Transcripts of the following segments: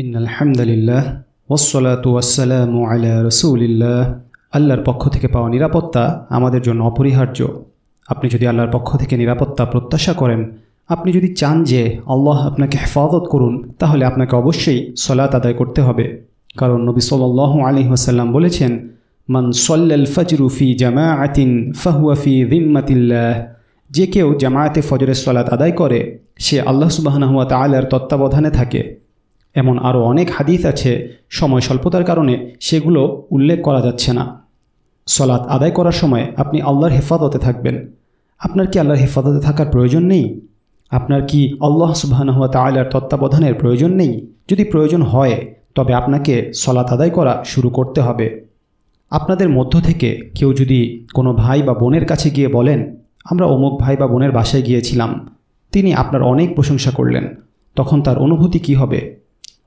In আলহামদুলিল্লাহ ওসলাতু ওয়াসালামু আলা রসুলিল্লাহ আল্লাহর পক্ষ থেকে পাওয়া নিরাপত্তা আমাদের জন্য অপরিহার্য। আপনি যদি আল্লাহর পক্ষ থেকে নিরাপত্তা প্রত্যাশা করেন, আপনি যদি চান যে আল্লাহ আপনাকে হেফাজত করুন, তাহলে আপনাকে অবশ্যই সলাত আদায় করতে হবে। কারণ নবী সাল্লাহ আলী ওসাল্লাম বলেছেন, মান সল্লাল ফজরু ফি জামাআতিন ফাহুয়া ফি জিম্মাতিল্লাহ যে কেউ জামায়াতে ফজরের সলাত আদায় করে, সে আল্লাহ সুবাহনাহুয়া তালার তত্ত্বাবধানে থাকে। এমন আরও অনেক হাদিস আছে, সময় স্বল্পতার কারণে সেগুলো উল্লেখ করা যাচ্ছে না। সলাৎ আদায় করার সময় আপনি আল্লাহর হেফাজতে থাকবেন। আপনার কি আল্লাহর হেফাজতে থাকার প্রয়োজন নেই? আপনার কি আল্লাহ সুবাহানহুয়া তালার তত্ত্বাবধানের প্রয়োজন নেই? যদি প্রয়োজন হয়, তবে আপনাকে সলাৎ আদায় করা শুরু করতে হবে। আপনাদের মধ্য থেকে কেউ যদি কোনো ভাই বা বোনের কাছে গিয়ে বলেন, আমরা অমুক ভাই বা বোনের বাসায় গিয়েছিলাম। তিনি আপনার অনেক প্রশংসা করলেন। তখন তার অনুভূতি কি হবে?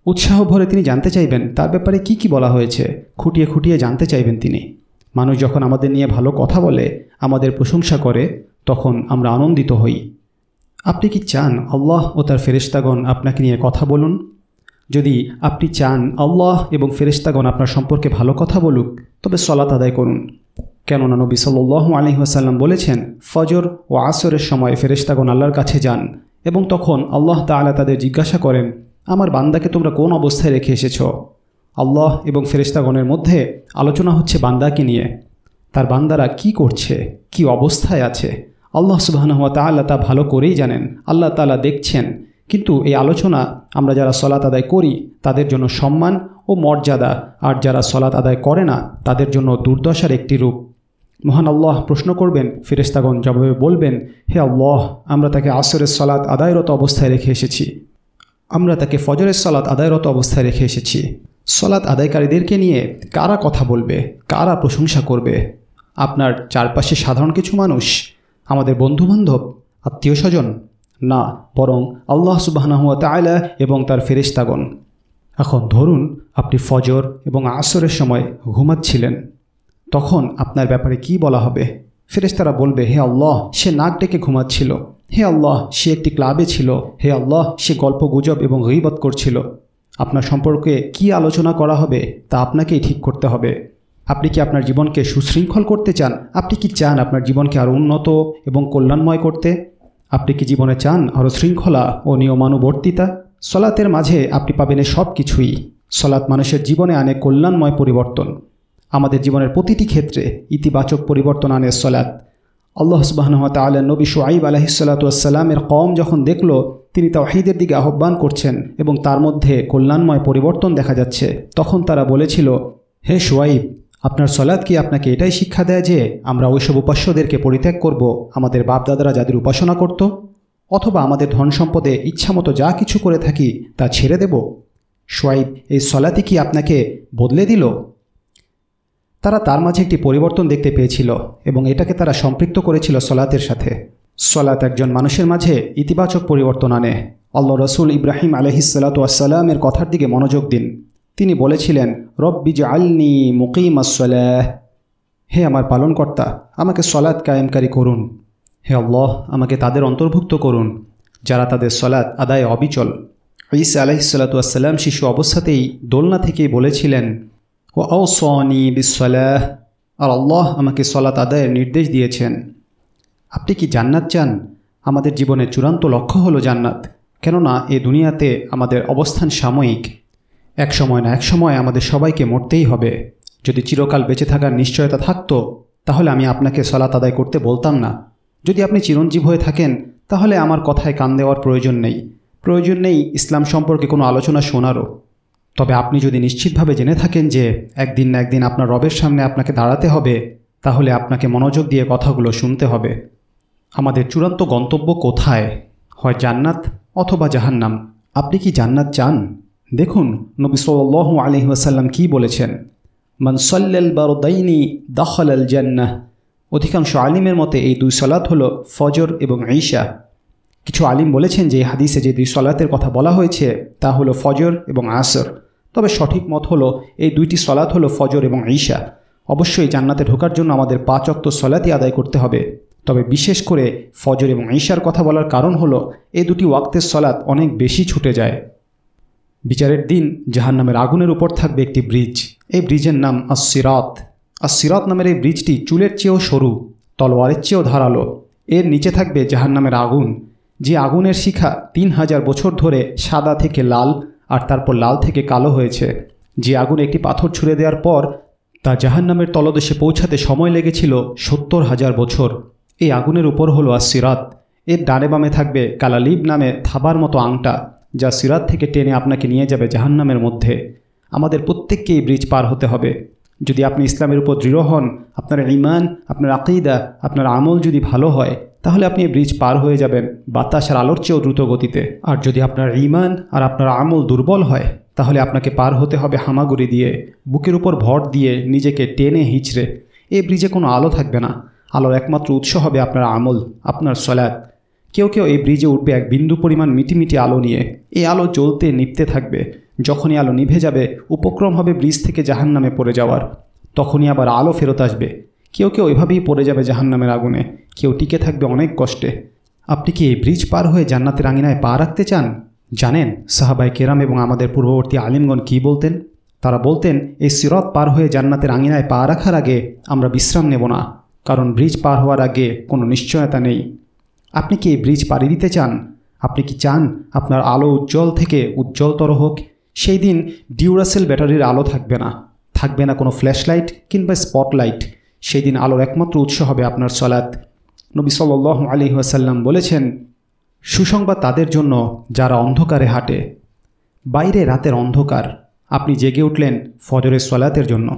উৎসাহ ভরে তিনি জানতে চাইবেন তার ব্যাপারে কি কি বলা হয়েছে। খুঁটিয়ে খুঁটিয়ে জানতে চাইবেন তিনি। মানুষ যখন আমাদের নিয়ে ভালো কথা বলে, আমাদের প্রশংসা করে, তখন আমরা আনন্দিত হই। আপনি কি চান আল্লাহ ও তার ফেরেশতাগণ আপনাকে নিয়ে কথা বলুন? যদি আপনি চান আল্লাহ এবং ফেরেশতাগণ আপনার সম্পর্কে ভালো কথা বলুক, তবে সলাত আদায় করুন। কেননা নবী সাল্লু আলহিহাসাল্লাম বলেছেন, ফজর ও আসরের সময় ফেরেশতাগণ আল্লাহর কাছে যান এবং তখন আল্লাহ তাআলা তাদের জিজ্ঞাসা করেন আমার বান্দাকে তোমরা কোন অবস্থায় রেখে এসেছ? আল্লাহ এবং ফেরেশতাগণের মধ্যে আলোচনা হচ্ছে বান্দাকে নিয়ে। তার বান্দারা কি করছে? কি অবস্থায় আছে? আল্লাহ সুবাহানুয়া তাল্লাহ তা ভালো করেই জানেন। আল্লাহ তালা দেখছেন। কিন্তু এই আলোচনা আমরা যারা সলাত আদায় করি, তাদের জন্য সম্মান ও মর্যাদা। আর যারা সলাত আদায় করে না, তাদের জন্য দুর্দশার একটি রূপ। মহান আল্লাহ প্রশ্ন করবেন ফিরেস্তাগণ জবাবে বলবেন, হে আল্লাহ, আমরা তাকে আসরের সলাৎ আদায়রত অবস্থায় রেখে এসেছি। আমরা তাকে ফজরের সলাৎ আদায়রত অবস্থায় রেখে এসেছি। সলাৎ আদায়কারীদেরকে নিয়ে কারা কথা বলবে? কারা প্রশংসা করবে? আপনার চারপাশে সাধারণ কিছু মানুষ, আমাদের বন্ধুবান্ধব, আত্মীয় স্বজন, না, বরং আল্লাহ সুবাহনাহুয়া তায়লা এবং তার ফেরিস্তাগণ এখন ধরুন আপনি ফজর এবং আসরের সময় ঘুমাচ্ছিলেন। তখন আপনার ব্যাপারে কি বলা হবে? ফেরেশতারা বলবে, হে আল্লাহ, সে নাক ডেকে ঘুমাচ্ছিল। হে আল্লাহ, সে একটি ক্লাবে ছিল। হে আল্লাহ, সে গল্প গুজব এবং গইবত করছিল। আপনার সম্পর্কে কি আলোচনা করা হবে, তা আপনাকেই ঠিক করতে হবে। আপনি কি আপনার জীবনকে সুশৃঙ্খল করতে চান? আপনি কি চান আপনার জীবনকে আরও উন্নত এবং কল্যাণময় করতে? আপনি কি জীবনে চান আরও শৃঙ্খলা ও নিয়মানুবর্তিতা? সলাতের মাঝে আপনি পাবেন সব কিছুই। সলাৎ মানুষের জীবনে আনে কল্যাণময় পরিবর্তন। আমাদের জীবনের প্রতিটি ক্ষেত্রে ইতিবাচক পরিবর্তন আনে সলাৎ। আল্লাহ সুবাহনহা তাল নবী শুআইব আলহিসাল্লাতুয়াসাল্লামের কম যখন দেখল, তিনি তাহিদের দিকে আহ্বান করছেন এবং তার মধ্যে কল্যাণময় পরিবর্তন দেখা যাচ্ছে। তখন তারা বলেছিল, হে সোয়াইব আপনার সলাদ কি আপনাকে এটাই শিক্ষা দেয় যে আমরা ওইসব উপাস্যদেরকে পরিত্যাগ করব, আমাদের বাপদাদারা যাদের উপাসনা করত? অথবা আমাদের ধন সম্পদে ইচ্ছামতো যা কিছু করে থাকি তা ছেড়ে দেব? সোয়াইব এই সলাতি কি আপনাকে বদলে দিল? তারা তার মাঝে একটি পরিবর্তন দেখতে পেয়েছিল এবং এটাকে তারা সম্পৃক্ত করেছিল সলাতের সাথে। সলাত একজন মানুষের মাঝে ইতিবাচক পরিবর্তন আনে। আল্লাহ রসুল ইব্রাহিম আলহিসাল্লাতুয়াসাল্লামের কথার দিকে মনোযোগ দিন। তিনি বলেছিলেন, রব্বি আলনি মুকিম আসলাহ হে আমার পালনকর্তা, আমাকে সলাৎ কায়েমকারী করুন। হে আল্লাহ, আমাকে তাদের অন্তর্ভুক্ত করুন, যারা তাদের সলাৎ আদায় অবিচল। ঈসা আলাহিসাল্লাতুয়াসাল্লাম শিশু অবস্থাতেই দোলনা থেকেই বলেছিলেন ও সনি বিসলাহ আর আল্লাহ আমাকে সলাত আদায়ের নির্দেশ দিয়েছেন। আপনি কি জান্নাত চান? আমাদের জীবনের চূড়ান্ত লক্ষ্য হলো জান্নাত। কেননা এ দুনিয়াতে আমাদের অবস্থান সাময়িক। এক সময় না এক সময় আমাদের সবাইকে মরতেই হবে। যদি চিরকাল বেঁচে থাকার নিশ্চয়তা থাকতো, তাহলে আমি আপনাকে সলাত আদায় করতে বলতাম না। যদি আপনি চিরঞ্জীব হয়ে থাকেন, তাহলে আমার কথায় কান দেওয়ার প্রয়োজন নেই। প্রয়োজন নেই ইসলাম সম্পর্কে কোনো আলোচনা শোনারও। তবে আপনি যদি নিশ্চিতভাবে জেনে থাকেন যে একদিন না একদিন আপনার রবের সামনে আপনাকে দাঁড়াতে হবে, তাহলে আপনাকে মনোযোগ দিয়ে কথাগুলো শুনতে হবে। আমাদের চূড়ান্ত গন্তব্য কোথায়? হয় জান্নাত অথবা জাহান্নাম? আপনি কি জান্নাত চান? দেখুন, নবী সাল আলহি আসাল্লাম কী বলেছেন? মনসল্লাল বারদাইনি দখল আল জান্নাহ। অধিকাংশ আলিমের মতে এই দুই সলাৎ হলো ফজর এবং ঈশা। কিছু আলিম বলেছেন যে হাদিসে যে দুই সলাতের কথা বলা হয়েছে, তা হলো ফজর এবং আসর। তবে সঠিক মত হলো, এই দুইটি সলাৎ হলো ফজর এবং ঈশা। অবশ্যই জান্নাতে ঢোকার জন্য আমাদের পাঁচ অক্ত সলাতই আদায় করতে হবে। তবে বিশেষ করে ফজর এবং ঈশার কথা বলার কারণ হলো, এই দুটি ওয়াক্তের সলাৎ অনেক বেশি ছুটে যায়। বিচারের দিন জাহান্নামের আগুনের উপর থাকবে একটি ব্রিজ। এই ব্রিজের নাম আসিরাত আসিরাত নামের এই ব্রিজটি চুলের চেয়েও সরু, তলোয়ারের চেয়েও ধারালো। এর নিচে থাকবে জাহান্নামের আগুন, যে আগুনের শিখা তিন হাজার বছর ধরে সাদা থেকে লাল আর তারপর লাল থেকে কালো হয়েছে। যে আগুন একটি পাথর ছুঁড়ে দেওয়ার পর তা জাহান্নামের তলদেশে পৌঁছাতে সময় লেগেছিল সত্তর হাজার বছর। এই আগুনের উপর হলো আসিরাত এর ডানে বামে থাকবে কালালিব নামে থাবার মতো আংটা, যা সিরাত থেকে টেনে আপনাকে নিয়ে যাবে জাহান্নামের মধ্যে। আমাদের প্রত্যেককে এই ব্রিজ পার হতে হবে। যদি আপনি ইসলামের উপর দৃঢ় হন, আপনার ইমান আপনার আকিদা, আপনার আমল যদি ভালো হয় তাহলে আপনি ব্রিজ পার হয়ে যাবেন বাতাসের আলোর চেয়েও দ্রুত গতিতে। আর যদি আপনার ইমান আর আপনার আমল দুর্বল হয়, তাহলে আপনাকে পার হতে হবে হামাগুড়ি দিয়ে, বুকের উপর ভর দিয়ে নিজেকে টেনে হিচড়ে। এই ব্রিজে কোনো আলো থাকবে না। আলোর একমাত্র উৎস হবে আপনার আমল, আপনার সলাদ কেউ কেউ এই ব্রিজে উঠবে এক বিন্দু পরিমাণ মিটিমিটি আলো নিয়ে। এই আলো জ্বলতে নিপতে থাকবে। যখনই আলো নিভে যাবে, উপক্রম হবে ব্রিজ থেকে জাহান নামে পড়ে যাওয়ার। তখনই আবার আলো ফেরত আসবে। কেউ কেউ এভাবেই পড়ে যাবে জাহান নামের আগুনে। কেউ টিকে থাকবে অনেক কষ্টে। আপনি কি এই ব্রিজ পার হয়ে জান্নাতের আঙিনায় পা রাখতে চান? জানেন সাহাবাই কেরাম এবং আমাদের পূর্ববর্তী আলিমগণ কি বলতেন? তারা বলতেন, এই সিরত পার হয়ে জান্নাতের আঙিনায় পা রাখার আগে আমরা বিশ্রাম নেব না। কারণ ব্রিজ পার হওয়ার আগে কোনো নিশ্চয়তা নেই। আপনি কি এই ব্রিজ পাড়ি দিতে চান? আপনি কি চান আপনার আলো উজ্জ্বল থেকে উজ্জ্বলতর হোক? সেই দিন ডিউরাসেল ব্যাটারির আলো থাকবে না। থাকবে না কোনো ফ্ল্যাশ লাইট কিংবা স্পটলাইট। সেই দিন আলোর একমাত্র উৎস হবে আপনার সলাৎ। নবী সাল আলী ওয়াসাল্লাম বলেছেন, সুসংবাদ তাদের জন্য যারা অন্ধকারে হাঁটে। বাইরে রাতের অন্ধকার, আপনি জেগে উঠলেন ফজরের সলাতের জন্য।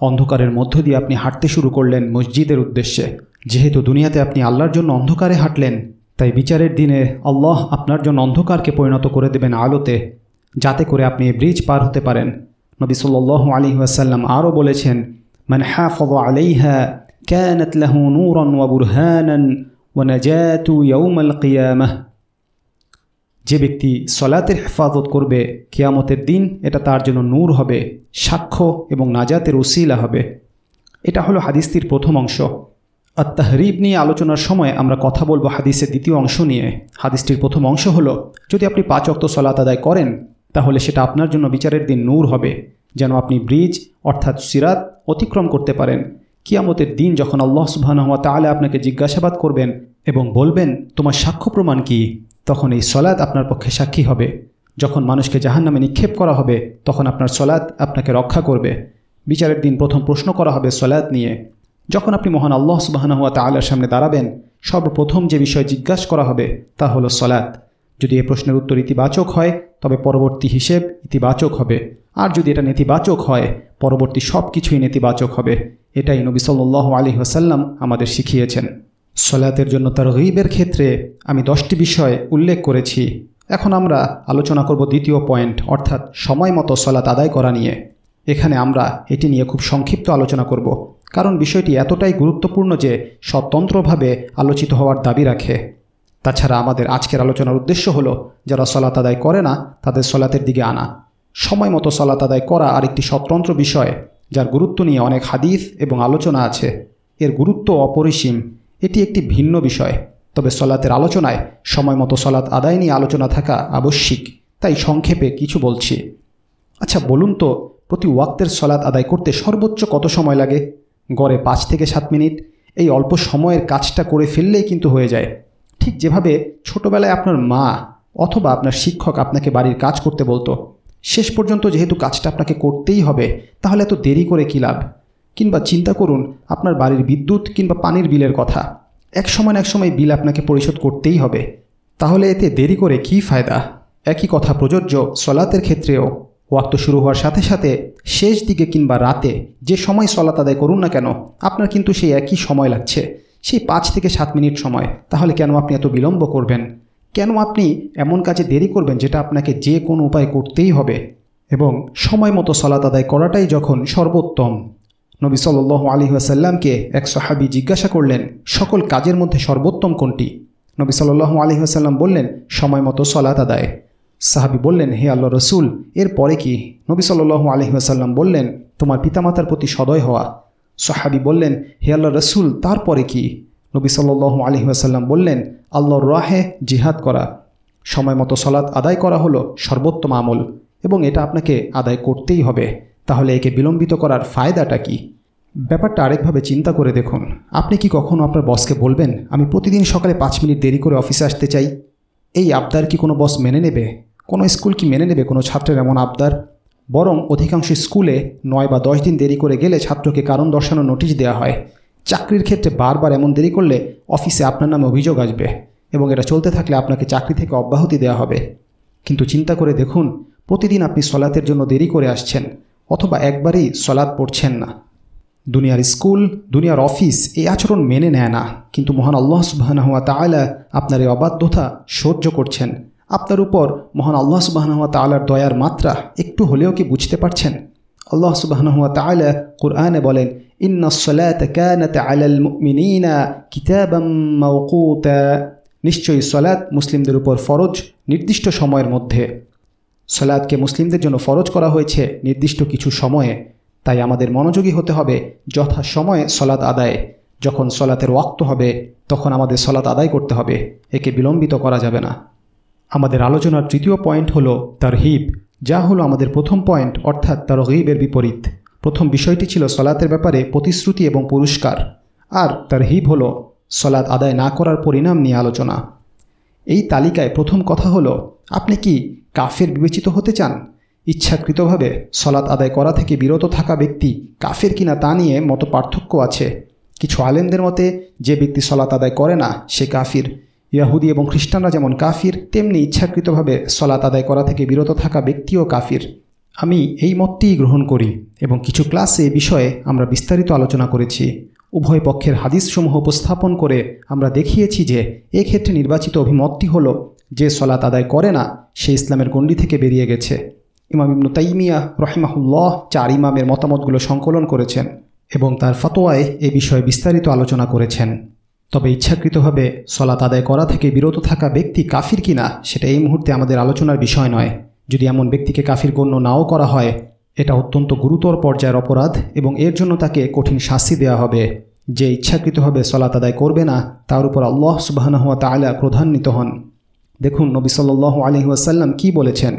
অন্ধকারের মধ্য দিয়ে আপনি হাঁটতে শুরু করলেন মসজিদের উদ্দেশ্যে। যেহেতু দুনিয়াতে আপনি আল্লাহর জন্য অন্ধকারে হাঁটলেন, তাই বিচারের দিনে আল্লাহ আপনার জন্য অন্ধকারকে পরিণত করে দেবেন আলোতে, যাতে করে আপনি ব্রিজ পার হতে পারেন। নবী সাল্লাহ আলী ওয়াসাল্লাম আরও বলেছেন من حافظ عليها كانت له نورا وبرهانا ونجاة يوم القيامة যে ব্যক্তি সলাতের হেফাজত করবে কিয়ামতের দিন এটা তার জন্য নূর হবে সাক্ষ্য এবং নাজাতের উসিলা হবে এটা হলো হাদিসটির প্রথম অংশ আর তাহরিব নিয়ে আলোচনার সময় আমরা কথা বলবো হাদিসের দ্বিতীয় অংশ নিয়ে হাদিসটির প্রথম অংশ হলো যদি আপনি পাঁচ অক্ত সলাত আদায় করেন তাহলে সেটা আপনার জন্য বিচারের দিন নূর হবে যেন আপনি ব্রিজ অর্থাৎ সিরাত অতিক্রম করতে পারেন। কিয়ামতের দিন যখন আল্লাহ সুবাহানুয়া তাহলে আপনাকে জিজ্ঞাসাবাদ করবেন এবং বলবেন, তোমার সাক্ষ্য প্রমাণ কি? তখন এই সলাদ আপনার পক্ষে সাক্ষী হবে। যখন মানুষকে জাহান নামে নিক্ষেপ করা হবে, তখন আপনার সলাদ আপনাকে রক্ষা করবে। বিচারের দিন প্রথম প্রশ্ন করা হবে সলাদ নিয়ে। যখন আপনি মহান আল্লাহ সুবাহানুয়া তাল্লার সামনে দাঁড়াবেন, সর্বপ্রথম যে বিষয় জিজ্ঞাসা করা হবে, তা হলো সলাদ যদি এ প্রশ্নের উত্তর ইতিবাচক হয়, তবে পরবর্তী হিসেব ইতিবাচক হবে। আর যদি এটা নেতিবাচক হয় পরবর্তী সব কিছুই নেতিবাচক হবে। এটাই নবী সাল্লাহ আলী হাসাল্লাম আমাদের শিখিয়েছেন। সলাতের জন্য তার গরিবের ক্ষেত্রে আমি দশটি বিষয় উল্লেখ করেছি। এখন আমরা আলোচনা করব দ্বিতীয় পয়েন্ট, অর্থাৎ সময় মতো সলাত আদায় করা নিয়ে। এখানে আমরা এটি নিয়ে খুব সংক্ষিপ্ত আলোচনা করব, কারণ বিষয়টি এতটাই গুরুত্বপূর্ণ যে স্বতন্ত্রভাবে আলোচিত হওয়ার দাবি রাখে। তাছাড়া আমাদের আজকের আলোচনার উদ্দেশ্য হলো, যারা সলাত আদায় করে না, তাদের সলাতের দিকে আনা। সময় মতো সলাত আদায় করা আরেকটি স্বতন্ত্র বিষয়, যার গুরুত্ব নিয়ে অনেক হাদিস এবং আলোচনা আছে। এর গুরুত্ব অপরিসীম। এটি একটি ভিন্ন বিষয়। তবে সলাতের আলোচনায় সময় মতো সলাৎ আদায় নিয়ে আলোচনা থাকা আবশ্যিক। তাই সংক্ষেপে কিছু বলছি। আচ্ছা বলুন তো, প্রতি ওয়াক্তের সলাৎ আদায় করতে সর্বোচ্চ কত সময় লাগে? গড়ে পাঁচ থেকে সাত মিনিট। এই অল্প সময়ের কাজটা করে ফেললেই কিন্তু হয়ে যায়। ঠিক যেভাবে ছোটবেলায় আপনার মা অথবা আপনার শিক্ষক আপনাকে বাড়ির কাজ করতে বলতো শেষ পর্যন্ত যেহেতু কাজটা আপনাকে করতেই হবে, তাহলে এত দেরি করে কী লাভ? কিংবা চিন্তা করুন, আপনার বাড়ির বিদ্যুৎ কিংবা পানির বিলের কথা। এক সময় এক সময় বিল আপনাকে পরিশোধ করতেই হবে। তাহলে এতে দেরি করে কী ফায়দা? একই কথা প্রযোজ্য সলাতের ক্ষেত্রেও। ওয়াক্ত শুরু হওয়ার সাথে সাথে শেষ দিকে কিংবা রাতে যে সময় সলাত আদায় করুন না কেন, আপনার কিন্তু সেই একই সময় লাগছে। সেই পাঁচ থেকে সাত মিনিট সময়। তাহলে কেন আপনি এত বিলম্ব করবেন? কেন আপনি এমন কাজে দেরি করবেন যেটা আপনাকে যে কোনো উপায় করতেই হবে? এবং সময় মতো সলাত আদায় করাটাই যখন সর্বোত্তম। নবী সাল আলী আসাল্লামকে এক সাহাবি জিজ্ঞাসা করলেন, সকল কাজের মধ্যে সর্বোত্তম কোনটি? নবী সাল্লাহ আলী আসাল্লাম বললেন, সময় মতো সলাত আদায়। সাহাবি বললেন, হে আল্লাহ রসুল, এর পরে কি? নবী সাল্লু আলহি আসাল্লাম বললেন, তোমার পিতামাতার প্রতি সদয় হওয়া। সাহাবি বললেন, হে আল্লাহ রসুল তারপরে কি? নবী সাল্লু আলহি বললেন, আল্লাহর রাহে জিহাদ করা, সময় মতো সলাৎ আদায় করা হলো সর্বোত্তম আমল এবং এটা আপনাকে আদায় করতেই হবে। তাহলে একে বিলম্বিত করার ফায়দাটা কি? ব্যাপারটা আরেকভাবে চিন্তা করে দেখুন। আপনি কি কখনো আপনার বসকে বলবেন, আমি প্রতিদিন সকালে পাঁচ মিনিট দেরি করে অফিসে আসতে চাই। এই আবদার কি কোনো বস মেনে নেবে? কোনো স্কুল কি মেনে নেবে কোনো ছাত্রের এমন আবদার? বরং অধিকাংশ স্কুলে নয় বা দশ দিন দেরি করে গেলে ছাত্রকে কারণ দর্শানোর নোটিশ দেওয়া হয়। চাকরির ক্ষেত্রে বারবার এমন দেরি করলে অফিসে আপনার নামে অভিযোগ আসবে এবং এটা চলতে থাকলে আপনাকে চাকরি থেকে অব্যাহতি দেওয়া হবে। কিন্তু চিন্তা করে দেখুন, প্রতিদিন আপনি সলাতের জন্য দেরি করে আসছেন অথবা একবারেই সলাৎ পড়ছেন না। দুনিয়ার স্কুল, দুনিয়ার অফিস এই আচরণ মেনে নেয় না। কিন্তু মহান আল্লাহ সুবাহানহুয়া তালা আপনার এই অবাধ্যতা সহ্য করছেন। আপনার উপর মহান আল্লাহ সুবাহানহুয়া তালার দয়ার মাত্রা একটু হলেও কি বুঝতে পারছেন? আল্লাহ তালা কুরআনে বলেন নিশ্চয়ই সলাৎ মুসলিমদের উপর ফরজ নির্দিষ্ট সময়ের মধ্যে। সলাৎকে মুসলিমদের জন্য ফরজ করা হয়েছে নির্দিষ্ট কিছু সময়ে। তাই আমাদের মনোযোগী হতে হবে যথা সময়ে সলাৎ আদায়। যখন সলাতের ওয়াক্ত হবে, তখন আমাদের সলাৎ আদায় করতে হবে। একে বিলম্বিত করা যাবে না। আমাদের আলোচনার তৃতীয় পয়েন্ট হলো তার হিব যা হলো আমাদের প্রথম পয়েন্ট অর্থাৎ তার হিবের বিপরীত। প্রথম বিষয়টি ছিল সলাতের ব্যাপারে প্রতিশ্রুতি এবং পুরস্কার। আর তার হিব হলো সলাৎ আদায় না করার পরিণাম নিয়ে আলোচনা। এই তালিকায় প্রথম কথা হলো, আপনি কি কাফের বিবেচিত হতে চান? ইচ্ছাকৃতভাবে সলাৎ আদায় করা থেকে বিরত থাকা ব্যক্তি কাফের কিনা তা নিয়ে মতো পার্থক্য আছে। কিছু আলেমদের মতে, যে ব্যক্তি সলাৎ আদায় করে না, সে কাফির। ইয়াহুদি এবং খ্রিস্টানরা যেমন কাফির, তেমনি ইচ্ছাকৃতভাবে সলাত আদায় করা থেকে বিরত থাকা ব্যক্তিও কাফির। আমি এই মতটিই গ্রহণ করি এবং কিছু ক্লাসে এ বিষয়ে আমরা বিস্তারিত আলোচনা করেছি। উভয় পক্ষের হাদিসসমূহ উপস্থাপন করে আমরা দেখিয়েছি যে এক্ষেত্রে নির্বাচিত অভিমতটি হল যে সলাত আদায় করে না, সে ইসলামের গণ্ডি থেকে বেরিয়ে গেছে। ইমাম ইবনু তাইমিয়া রহিমাহুল্লাহ চার ইমামের মতামতগুলো সংকলন করেছেন এবং তার ফতোয়ায় এ বিষয়ে বিস্তারিত আলোচনা করেছেন। তবে ইচ্ছাকৃতভাবে সলাত আদায় করা থেকে বিরত থাকা ব্যক্তি কাফির কিনা, সেটা এই মুহূর্তে আমাদের আলোচনার বিষয় নয়। যদি এমন ব্যক্তিকে কাফির গণ্য নাও করা হয়, এটা অত্যন্ত গুরুতর পর্যায়ের অপরাধ এবং এর জন্য তাকে কঠিন শাস্তি দেওয়া হবে। যে ইচ্ছাকৃতভাবে সলাত আদায় করবে না, তার উপর আল্লাহ সুবাহানহুয়া তালা ক্রধান্বিত হন। দেখুন, নবী সাল্লাহ আলহিহাসাল্লাম কি বলেছেন?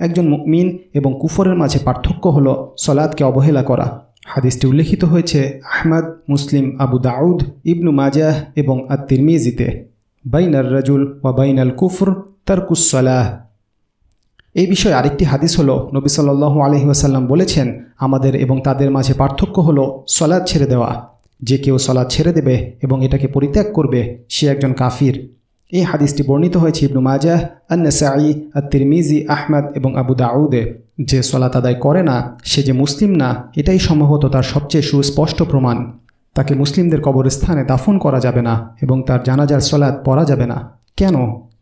একজন মিন এবং কুফরের মাঝে পার্থক্য হল সলাদকে অবহেলা করা। হাদিসটি উল্লেখিত হয়েছে আহমদ, মুসলিম, আবু দাউদ, ইবনু মাজাহ এবং আত তিরমিজিতে বাইনার রাজুল ওয়া বাইনাল কুফর তারকুসলাহ এই বিষয়ে আরেকটি হাদিস হলো, নবী সাল্লাহ আলহি ওয়াসাল্লাম বলেছেন, আমাদের এবং তাদের মাঝে পার্থক্য হলো সলাদ ছেড়ে দেওয়া। যে কেউ সলাদ ছেড়ে দেবে এবং এটাকে পরিত্যাগ করবে, সে একজন কাফির। এই হাদিসটি বর্ণিত হয়েছে ইবনু মাজাহ আন্নাসাই আত্মিরমিজি আহমদ এবং আবু দাউদে। যে সলাত আদায় করে না, সে যে মুসলিম না, এটাই সম্ভবত তার সবচেয়ে সুস্পষ্ট প্রমাণ। তাকে মুসলিমদের কবরস্থানে দাফন করা যাবে না এবং তার জানাজার সলাদ পড়া যাবে না। কেন?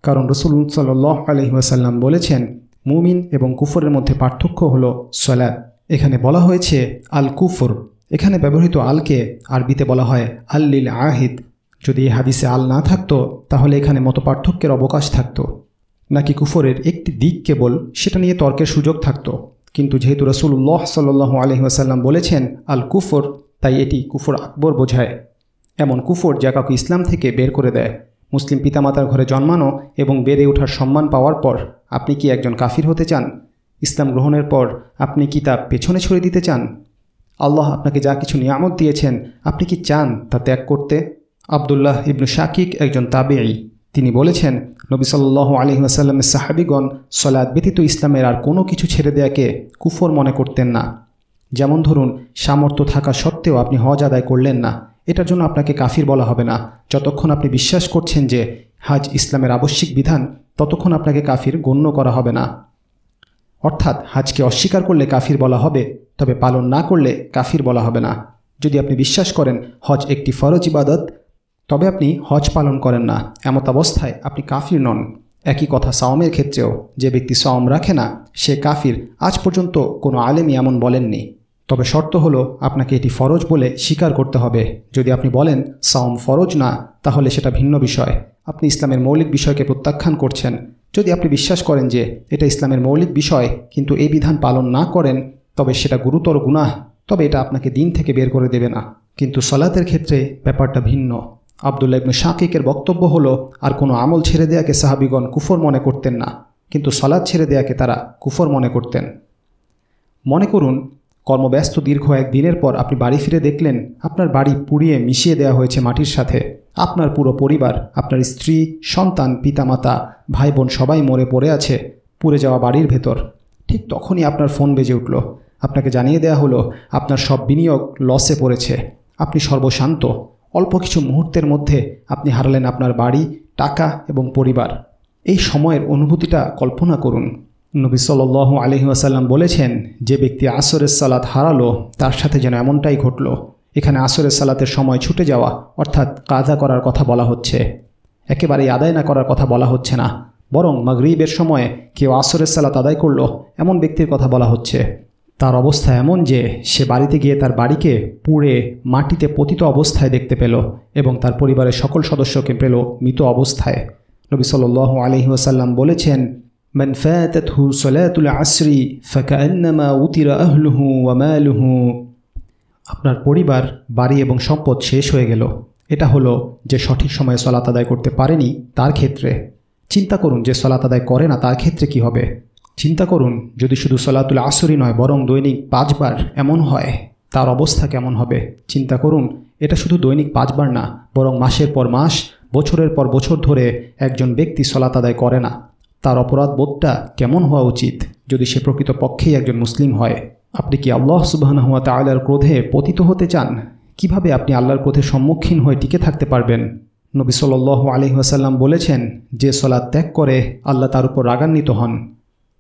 কারণ রসুল সাল্লাহ আলহিহাসাল্লাম বলেছেন, মুমিন এবং কুফরের মধ্যে পার্থক্য হল সলাদ এখানে বলা হয়েছে আল কুফর এখানে ব্যবহৃত আলকে আরবিতে বলা হয় আল্লিল আহিদ যদি হাদিসে আল না থাকতো, তাহলে এখানে মতো পার্থক্যের অবকাশ থাকতো। নাকি কুফরের একটি দিক কেবল সেটা নিয়ে তর্কের সুযোগ থাকত। কিন্তু যেহেতু রসুল্লাহ সাল্লু আলহিহাসাল্লাম বলেছেন, আল কুফর, তাই এটি কুফর আকবর বোঝায়। এমন কুফর যা কাউকে ইসলাম থেকে বের করে দেয়। মুসলিম পিতামাতার ঘরে জন্মানো এবং বেড়ে ওঠার সম্মান পাওয়ার পর আপনি কি একজন কাফির হতে চান? ইসলাম গ্রহণের পর আপনি কি তা পেছনে ছড়িয়ে দিতে চান? আল্লাহ আপনাকে যা কিছু নিয়ামত দিয়েছেন, আপনি কি চান তা ত্যাগ করতে? আবদুল্লাহ ইবনু শাকিক একজন তাবেই তিনি বলেছেন, নবী সাল্লাহ আলহি আসাল্লামের সাহাবিগণ সলাদ ব্যতীত ইসলামের আর কোনো কিছু ছেড়ে দেয়াকে কুফর মনে করতেন না। যেমন ধরুন, সামর্থ্য থাকা সত্ত্বেও আপনি হজ আদায় করলেন না। এটার জন্য আপনাকে কাফির বলা হবে না। যতক্ষণ আপনি বিশ্বাস করছেন যে হাজ ইসলামের আবশ্যিক বিধান, ততক্ষণ আপনাকে কাফির গণ্য করা হবে না। অর্থাৎ, হাজকে অস্বীকার করলে কাফির বলা হবে, তবে পালন না করলে কাফির বলা হবে না। যদি আপনি বিশ্বাস করেন, হজ একটি ফরজ ইবাদত তবে আপনি হজ পালন করেন না। এমত অবস্থায় আপনি কাফির নন। একই কথা সাওমের ক্ষেত্রেও যে ব্যক্তি সাওম রাখে না, সে কাফির আজ পর্যন্ত কোনো আলেমই এমন বলেননি। তবে শর্ত হলো আপনাকে এটি ফরজ বলে স্বীকার করতে হবে। যদি আপনি বলেন সাওম ফরজ না, তাহলে সেটা ভিন্ন বিষয়। আপনি ইসলামের মৌলিক বিষয়কে প্রত্যাখ্যান করছেন। যদি আপনি বিশ্বাস করেন যে এটা ইসলামের মৌলিক বিষয়, কিন্তু এই বিধান পালন না করেন, তবে সেটা গুরুতর গুনাহ। তবে এটা আপনাকে দিন থেকে বের করে দেবে না। কিন্তু সলাতের ক্ষেত্রে ব্যাপারটা ভিন্ন। আবদুল্লা ইবনু শাকিকের বক্তব্য হলো, আর কোনো আমল ছেড়ে দেয়াকে সাহাবিগণ কুফর মনে করতেন না, কিন্তু সলাদ ছেড়ে দেয়াকে তারা কুফর মনে করতেন। মনে করুন, কর্মব্যস্ত দীর্ঘ এক দিনের পর আপনি বাড়ি ফিরে দেখলেন, আপনার বাড়ি পুড়িয়ে মিশিয়ে দেওয়া হয়েছে মাটির সাথে। আপনার পুরো পরিবার, আপনার স্ত্রী, সন্তান, পিতামাতা ভাই বোন সবাই মরে পড়ে আছে, পুড়ে যাওয়া বাড়ির ভেতর। ঠিক তখনই আপনার ফোন বেজে উঠল। আপনাকে জানিয়ে দেওয়া হলো, আপনার সব বিনিয়োগ লসে পড়েছে। আপনি সর্বশান্ত। অল্প কিছু মুহূর্তের মধ্যে আপনি হারালেন আপনার বাড়ি, টাকা এবং পরিবার। এই সময়ের অনুভূতিটা কল্পনা করুন। নবী সাল আলহি আসাল্লাম বলেছেন, যে ব্যক্তি আসরের সালাত হারালো, তার সাথে যেন এমনটাই ঘটল। এখানে আসরের সালাতের সময় ছুটে যাওয়া, অর্থাৎ কাজা করার কথা বলা হচ্ছে। একেবারেই আদায় না করার কথা বলা হচ্ছে না। বরং মাগরিবের সময়ে কেউ আসরের সালাত আদায় করল, এমন ব্যক্তির কথা বলা হচ্ছে। তার অবস্থা এমন যে সে বাড়িতে গিয়ে তার বাড়িকে পুড়ে মাটিতে পতিত অবস্থায় দেখতে পেল এবং তার পরিবারের সকল সদস্যকে পেল মৃত অবস্থায় নবী সাল আলহি ওসাল্লাম বলেছেন من فاتته صلاة العصر فكأنما উতিরা أهله وماله আপনার পরিবার বাড়ি এবং সম্পদ শেষ হয়ে গেল এটা হলো যে সঠিক সময়ে সলাত আদায় করতে পারেনি তার ক্ষেত্রে চিন্তা করুন যে সলাত আদায় করে না তার ক্ষেত্রে কি হবে চিন্তা করুন, যদি শুধু সলাতুল আসরি নয়, বরং দৈনিক পাঁচবার এমন হয়, তার অবস্থা কেমন হবে? চিন্তা করুন, এটা শুধু দৈনিক পাঁচবার না, বরং মাসের পর মাস, বছরের পর বছর ধরে একজন ব্যক্তি সলাত আদায় করে না। তার অপরাধ বোধটা কেমন হওয়া উচিত, যদি সে প্রকৃত পক্ষেই একজন মুসলিম হয়? আপনি কি আল্লাহ সুবাহান হুয়া তাল্লার ক্রোধে পতিত হতে চান? কীভাবে আপনি আল্লাহর ক্রোধের সম্মুখীন হয়ে টিকে থাকতে পারবেন? নবী সাল আলি আসাল্লাম বলেছেন, যে সলাদ ত্যাগ করে, আল্লাহ তার উপর রাগান্বিত হন।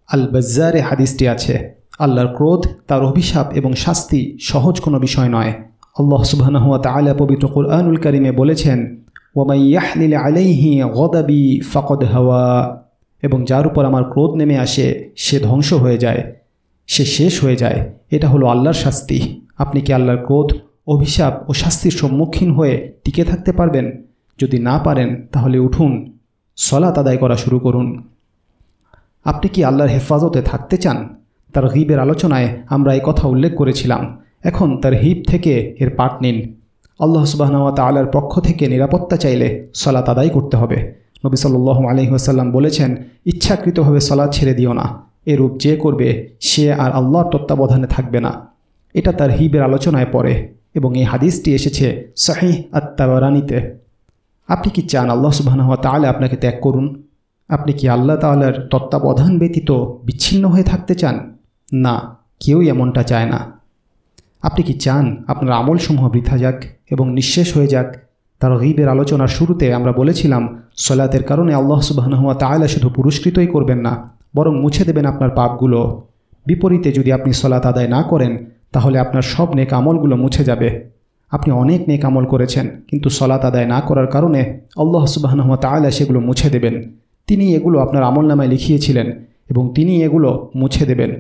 আল বজ্জারে হাদিসটি আছে, আল্লাহর ক্রোধ, তার অভিশাপ এবং শাস্তি সহজ কোনো বিষয় নয়। আল্লাহ সুবাহ তালা পবিত্র কুরআনুল করিমে বলেছেন ওমাইয়াহলিল আলাইহি গদাবি ফকদ হাওয়া এবং যার উপর আমার ক্রোধ নেমে আসে, সে ধ্বংস হয়ে যায়, সে শেষ হয়ে যায়। এটা হলো আল্লাহর শাস্তি। আপনি কি আল্লাহর ক্রোধ, অভিশাপ ও শাস্তির সম্মুখীন হয়ে টিকে থাকতে পারবেন? যদি না পারেন, তাহলে উঠুন সলাত আদায় করা শুরু করুন। আপনি কি আল্লাহর হেফাজতে থাকতে চান? তার হিবের আলোচনায় আমরা এই কথা উল্লেখ করেছিলাম। এখন তার হিব থেকে এর পাঠ নিন। আল্লাহ সুবাহনওয়া তালার পক্ষ থেকে নিরাপত্তা চাইলে সলাত আদায় করতে হবে। নবী সাল্লু আলহিহাসাল্লাম বলেছেন, ইচ্ছাকৃতভাবে সলাদ ছেড়ে দিও না। এরূপ যে করবে, সে আর আল্লাহর তত্ত্বাবধানে থাকবে না। এটা তার হিবের আলোচনায় পড়ে এবং এই হাদিসটি এসেছে শাহিহ আত্মাবারানিতে আপনি কি চান আল্লাহ সুবাহ তাহলে আপনাকে ত্যাগ করুন? আপনি কি আল্লাহ তাল্লার তত্ত্বাবধান ব্যতীত বিচ্ছিন্ন হয়ে থাকতে চান? না কেউই এমনটা চায় না। আপনি কি চান আপনার আমলসমূহ বৃথা যাক এবং নিঃশেষ হয়ে যাক? তার গিবের আলোচনার শুরুতে আমরা বলেছিলাম, সলাতের কারণে আল্লাহ সুবাহনুয়া তাহলে শুধু পুরস্কৃতই করবেন না, বরং মুছে দেবেন আপনার পাপগুলো। বিপরীতে যদি আপনি সলাত আদায় না করেন, তাহলে আপনার সব নেক আমলগুলো মুছে যাবে। আপনি অনেক নেক আমল করেছেন, কিন্তু সলাত আদায় না করার কারণে আল্লাহ সুবাহনুয়া তাহলে সেগুলো মুছে দেবেন। তিনি এগুলো আপনার আমল নামায় লিখিয়েছিলেন এবং তিনি এগুলো মুছে দেবেন।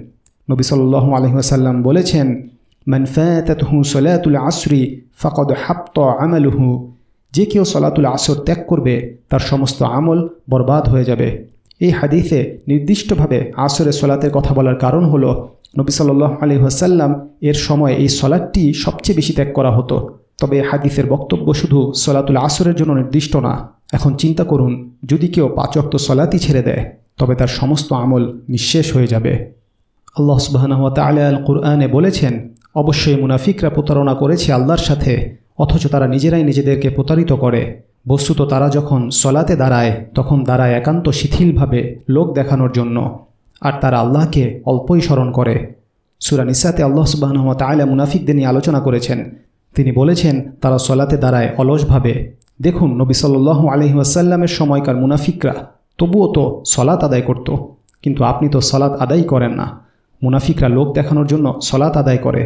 নবী সাল্লু আলহিহাসাল্লাম বলেছেন মানফাতহু সলাতুল আসরি ফকদ হাপ্ত আমালুহু। যে কেউ সলাতুল আসর ত্যাগ করবে, তার সমস্ত আমল বরবাদ হয়ে যাবে। এই হাদিসে নির্দিষ্টভাবে আসরের সলাতের কথা বলার কারণ হল, নবী সাল্লাহ আলী এর সময় এই সলাদটি সবচেয়ে বেশি ত্যাগ করা হতো। তবে হাদিসের বক্তব্য শুধু সলাতুল আসরের জন্য নির্দিষ্ট না। এখন চিন্তা করুন, যদি কেউ পাচক্ত সলাতি ছেড়ে দেয়, তবে তার সমস্ত আমল নিঃশেষ হয়ে যাবে। আল্লাহ সুবাহ তাল আল কুরআনে বলেছেন, অবশ্যই মুনাফিকরা প্রতারণা করেছে আল্লাহর সাথে, অথচ তারা নিজেরাই নিজেদেরকে প্রতারিত করে। বস্তুত তারা যখন সলাতে দাঁড়ায়, তখন দাঁড়ায় একান্ত শিথিলভাবে লোক দেখানোর জন্য, আর তারা আল্লাহকে অল্পই স্মরণ করে। সুরা নিসাতে আল্লাহ সুবাহ তাইলা মুনাফিকদের নিয়ে আলোচনা করেছেন তিনি বলেছেন, তারা সলাতে দাঁড়ায় অলসভাবে। দেখুন, নবী সাল্লু আলহি আসাল্লামের সময়কার মুনাফিকরা তবুও তো সলাত আদায় করত, কিন্তু আপনি তো সলাৎ আদায় করেন না। মুনাফিকরা লোক দেখানোর জন্য সলাৎ আদায় করে।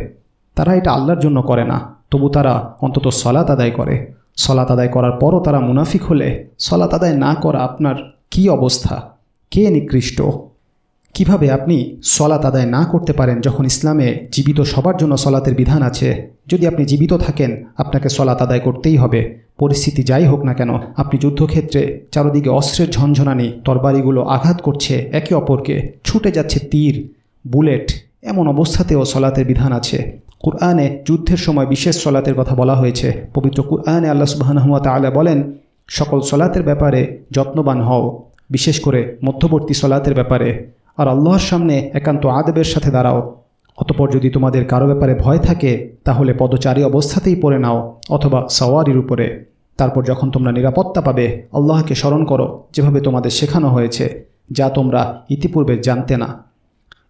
তারা এটা আল্লাহর জন্য করে না, তবু তারা অন্তত সলাত আদায় করে। সলাত আদায় করার পরও তারা মুনাফিক হলে সলাত আদায় না করা আপনার কি অবস্থা? কে নিকৃষ্ট? কীভাবে আপনি সলাত আদায় না করতে পারেন যখন ইসলামে জীবিত সবার জন্য সলাতের বিধান আছে? যদি আপনি জীবিত থাকেন, আপনাকে সলাত আদায় করতেই হবে। পরিস্থিতি যাই হোক না কেন, আপনি যুদ্ধক্ষেত্রে চারদিকে অস্ত্রের ঝনঝনানি, তরবারিগুলো আঘাত করছে একে অপরকে, ছুটে যাচ্ছে তীর, বুলেট, এমন অবস্থাতেও সলাতের বিধান আছে। কুরআনে যুদ্ধের সময় বিশেষ সলাতের কথা বলা হয়েছে। পবিত্র কুরআনে আল্লাহ সুবাহানহুয়া তালা বলেন, সকল সলাতের ব্যাপারে যত্নবান হও, বিশেষ করে মধ্যবর্তী সলাতের ব্যাপারে। আর আল্লাহর সামনে একান্ত আদেবের সাথে দাঁড়াও। অতপর যদি তোমাদের কারও ব্যাপারে ভয় থাকে, তাহলে পদচারী অবস্থাতেই পড়ে নাও অথবা সওয়ারির উপরে। তারপর যখন তোমরা নিরাপত্তা পাবে, আল্লাহকে স্মরণ করো, যেভাবে তোমাদের শেখানো হয়েছে, যা তোমরা ইতিপূর্বে জানতে না।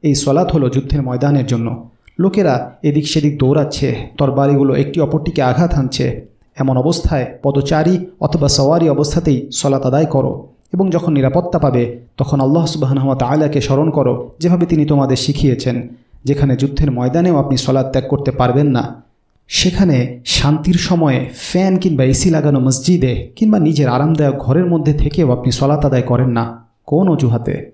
এই সলাৎ হলো যুদ্ধের ময়দানের জন্য। লোকেরা এদিক সেদিক দৌড়াচ্ছে, তরবারিগুলো একটি অপরটিকে আঘাত হানছে। এমন অবস্থায় পদচারী অথবা সওয়ারি অবস্থাতেই সলাত আদায় করো এবং যখন নিরাপত্তা পাবে, তখন আল্লাহ সুবাহনহমত আলাকে স্মরণ করো, যেভাবে তিনি তোমাদের শিখিয়েছেন। যেখানে যুদ্ধের ময়দানেও আপনি সলাদ ত্যাগ করতে পারবেন না। সেখানে শান্তির সময়ে ফ্যান কিংবা এসি লাগানো মসজিদে কিংবা নিজের আরামদায়ক ঘরের মধ্যে থেকেও আপনি সলাত আদায় করেন না, কোন অজুহাতে।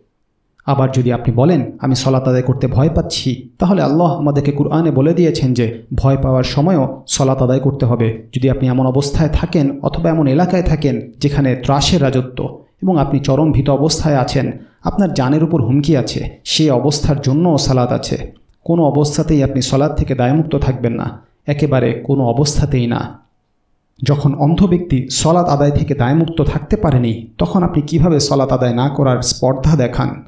আবার যদি আপনি বলেন, আমি সলাত আদায় করতে ভয় পাচ্ছি, তাহলে আল্লাহ আমাদেরকে কুরআনে বলে দিয়েছেন যে, ভয় পাওয়ার সময়ও সলাত আদায় করতে হবে। যদি আপনি এমন অবস্থায় থাকেন অথবা এমন এলাকায় থাকেন যেখানে ত্রাসের রাজত্ব এবং আপনি চরম ভীত অবস্থায় আছেন। আপনার জানের উপর হুমকি আছে। সে অবস্থার জন্যও সালাত আছে। কোনো অবস্থাতেই আপনি সলাদ থেকে দায়মুক্ত থাকবেন না। একেবারে কোনো অবস্থাতেই না। যখন অন্ধ ব্যক্তি সলাৎ আদায় থেকে দায়মুক্ত থাকতে পারেনি, তখন আপনি কীভাবে সলাৎ আদায় না করার স্পর্ধা দেখান?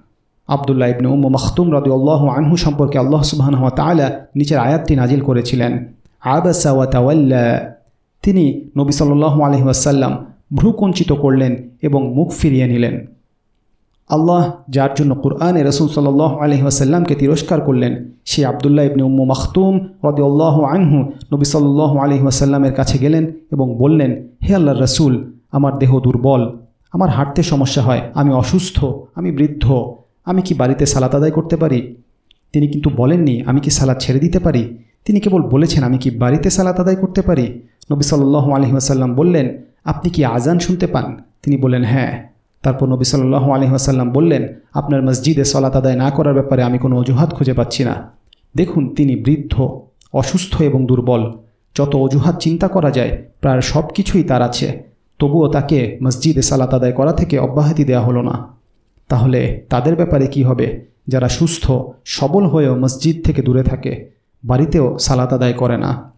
আবদুল্লাহ ইবনে উম্ম মখতুম রদি আল্লাহ আনহু সম্পর্কে আল্লাহ সুবাহ তালা নিচের আয়াতটি নাজিল করেছিলেন। আবাসা ওয়া তাওয়াল্লা। তিনি নবী সাল্লাহ আলহি ভ্রুকঞ্চিত করলেন এবং মুখ ফিরিয়ে নিলেন। আল্লাহ, যার জন্য কুরআনে রসুল সাল্লাহ আলহি আসাল্লামকে তিরস্কার করলেন, সে আবদুল্লাহ ইবনে উম্মু মখতুম রদি আল্লাহ আনহু নবী সাল্লাহ আলহি আসাল্লামের কাছে গেলেন এবং বললেন, হে আল্লাহ রসুল, আমার দেহ দুর্বল, আমার হাঁটতে সমস্যা হয়, আমি অসুস্থ, আমি বৃদ্ধ, আমি কি বাড়িতে সালাত আদায় করতে পারি? তিনি কিন্তু বলেননি, আমি কি সালাদ ছেড়ে দিতে পারি? তিনি কেবল বলেছেন, আমি কি বাড়িতে সালাত আদায় করতে পারি? নবী সাল্লাহ আলহি আসাল্লাম বললেন আপনি কি আজান শুনতে পান? তিনি বললেন হ্যাঁ। তারপর নবী সাল্লাহ আলহি আসাল্লাম বললেন, আপনার মসজিদে সলাত আদায় না করার ব্যাপারে আমি কোনো অজুহাত খুঁজে পাচ্ছি না। দেখুন, তিনি বৃদ্ধ, অসুস্থ এবং দুর্বল। যত অজুহাত চিন্তা করা যায়, প্রায় সব কিছুই তার আছে। তবুও তাকে মসজিদে সালাত আদায় করা থেকে অব্যাহতি দেওয়া হলো না। তাহলে তাদের ব্যাপারে কি হবে? যারা সুস্থ, সবল হয়েও মসজিদ থেকে দূরে থাকে, বাড়িতেও সালাত আদায় করে না।